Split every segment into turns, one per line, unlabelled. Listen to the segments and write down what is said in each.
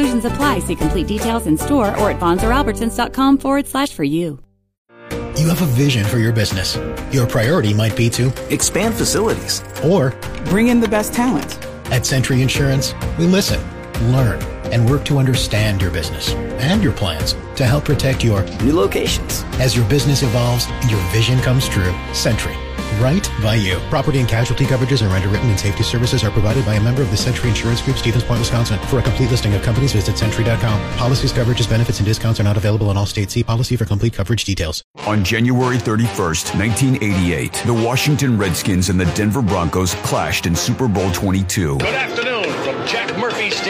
exclusions apply. See complete details in store or at bonsoralbertsons.com forward slash for you.
You have a vision for your business. Your priority might be to
expand facilities
or
bring in the best talent.
At Sentry Insurance, we listen, learn, and work to understand your business and your plans to help protect your
new locations.
As your business evolves and your vision comes true, Sentry right by you. Property and casualty coverages and underwritten and safety services are provided by a member of the Sentry Insurance Group, Stevens Point, Wisconsin. For a complete listing of companies, visit Sentry.com. Policies, coverages, benefits, and discounts are not available in all states. See policy for complete coverage details.
On January 31st, 1988, the Washington Redskins and the Denver Broncos clashed in Super Bowl 22.
Good afternoon from Jack Murphy Stadium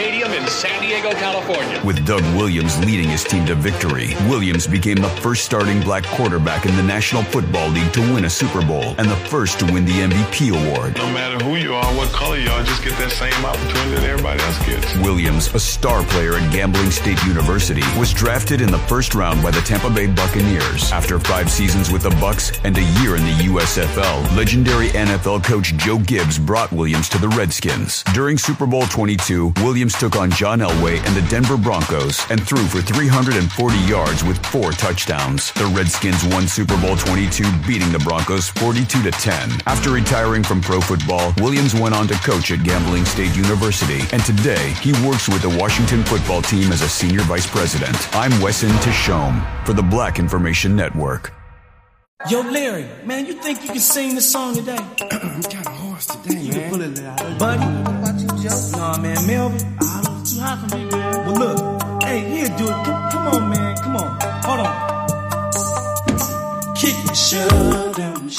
in San Diego, California.
With Doug Williams leading his team to victory, Williams became the first starting black quarterback in the National Football League to win a Super Bowl and the first to win the MVP award.
No matter who you are, what color you are, just get that same opportunity that everybody else gets.
Williams, a star player at Grambling State University, was drafted in the first round by the Tampa Bay Buccaneers. After five seasons with the Bucks and a year in the USFL, legendary NFL coach Joe Gibbs brought Williams to the Redskins. During Super Bowl 22, Williams took on John Elway and the Denver Broncos and threw for 340 yards with four touchdowns. The Redskins won Super Bowl 22, beating the Broncos 42 to 10. After retiring from pro football, Williams went on to coach at Grambling State University, and today he works with the Washington football team as a senior vice president. I'm Wesson Tishome for the Black Information Network.
Yo, Larry, man, you think you can sing the song today?
I'm kind of hoarse today,
you
man.
can pull it out. Buddy?
What about you, Joe?
Nah, man, Melvin, I don't too high for me, man. Well, look, hey, here, do it. Come, come on, man, come on. Hold on. Kick it, shove them,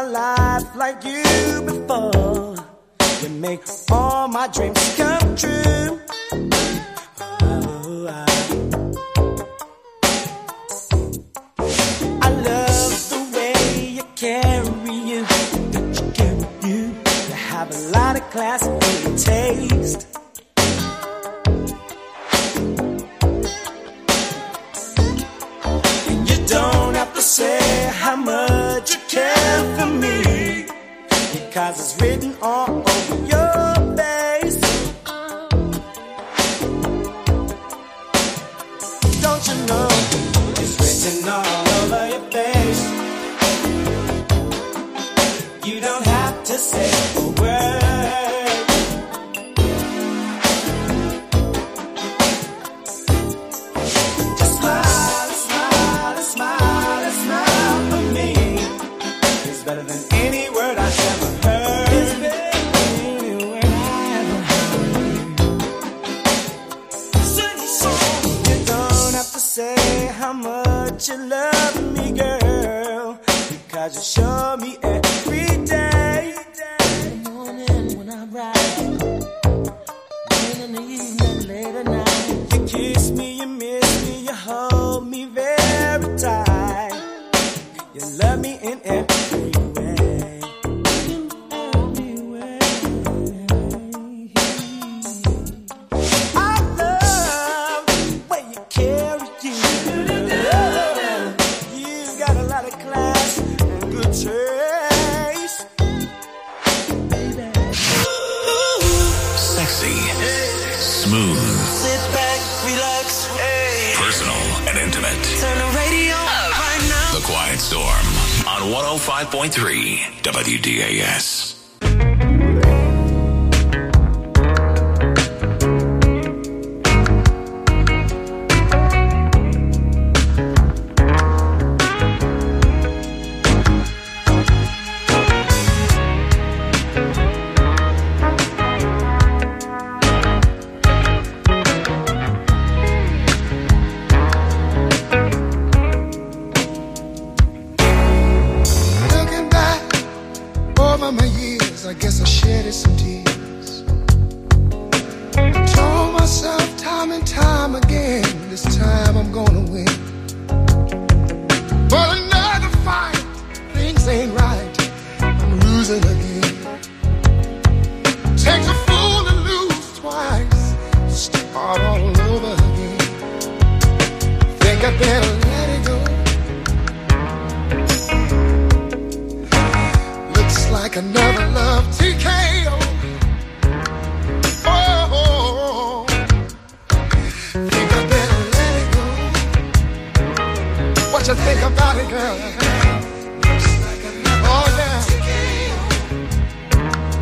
my life like you before. You make all my dreams come true. Oh, I, love the way you carry you, that you you. You have a lot of class and taste. life is written on. Hold me very tight. You love me in every and
intimate.
Turn the radio up right now.
The Quiet Storm on 105.3 WDAS.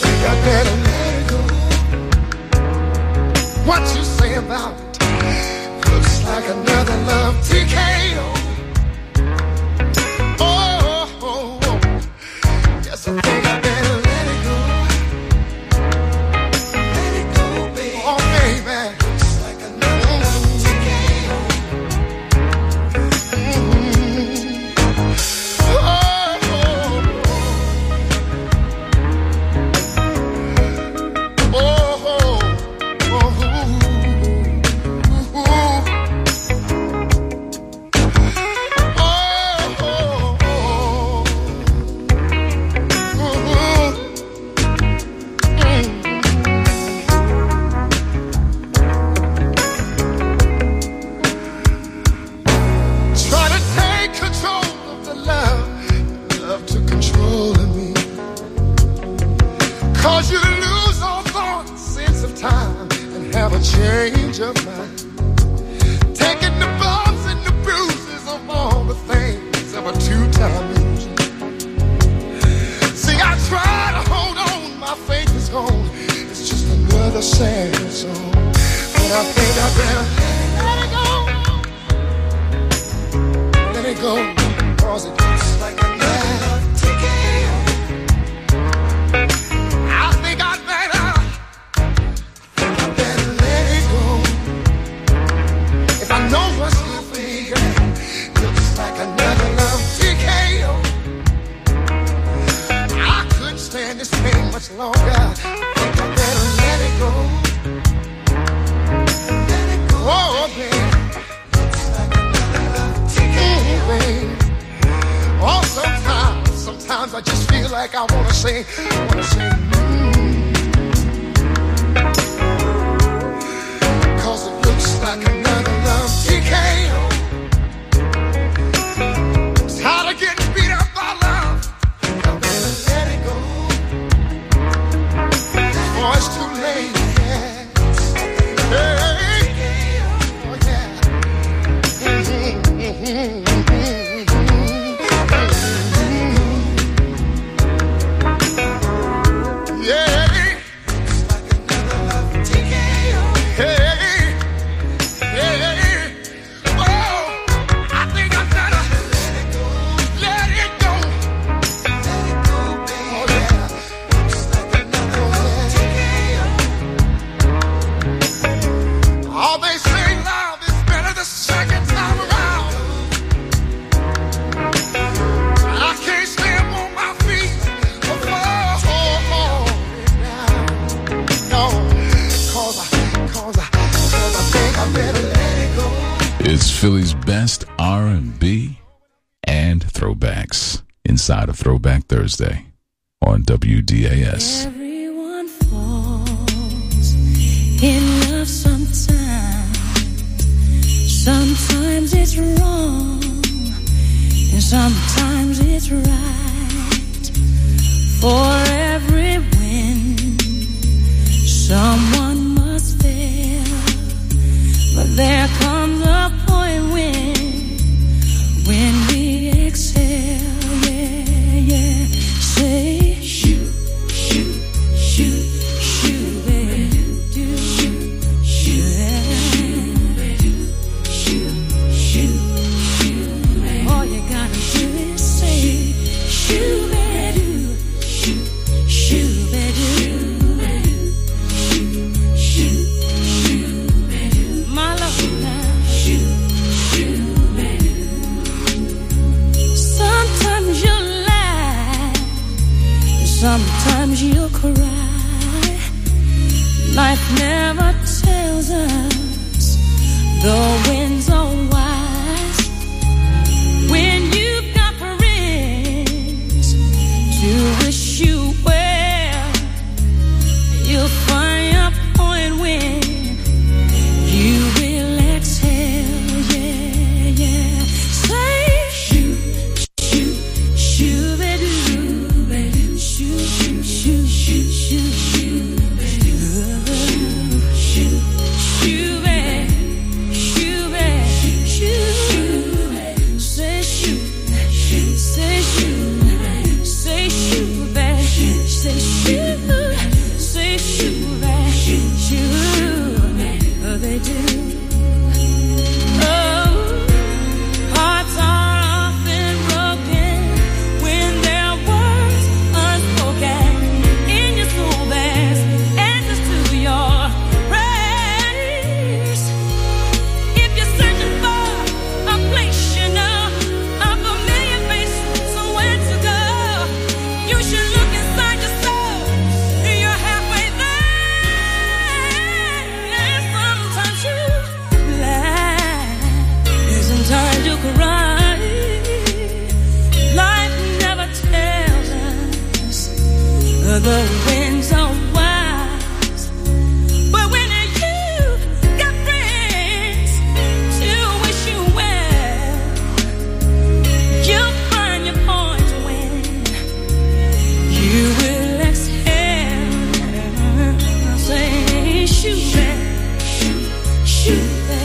think I better let it go. What you say about it looks like another love TKO. go, cause it I just feel like I wanna sing, wanna sing. Mm. Cause it looks like side of
Throwback Thursday on WDAS.
Everyone falls in love sometimes. Sometimes it's wrong, and sometimes it's right. For every win, someone must fail. But there comes a point when Sometimes you'll cry. Life never tells us the winds
always. Shoot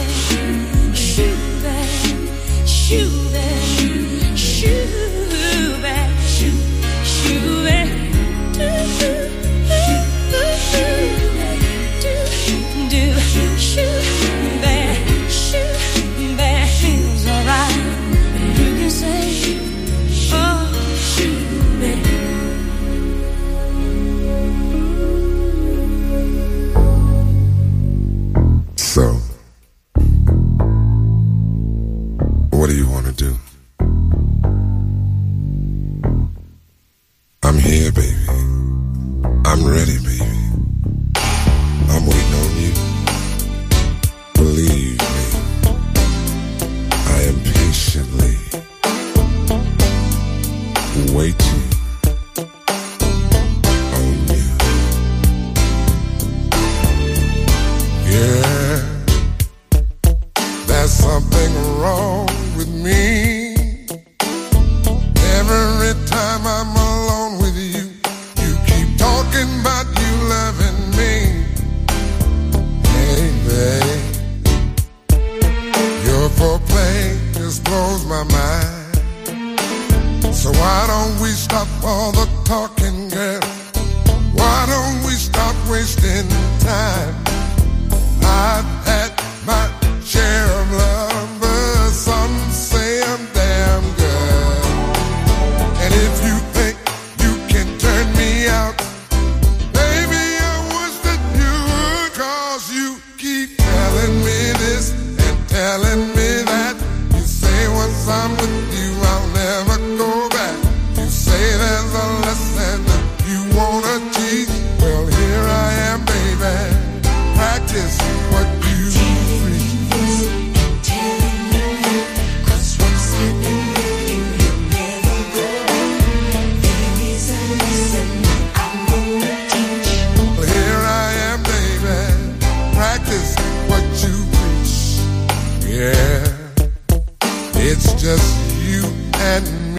hands listen.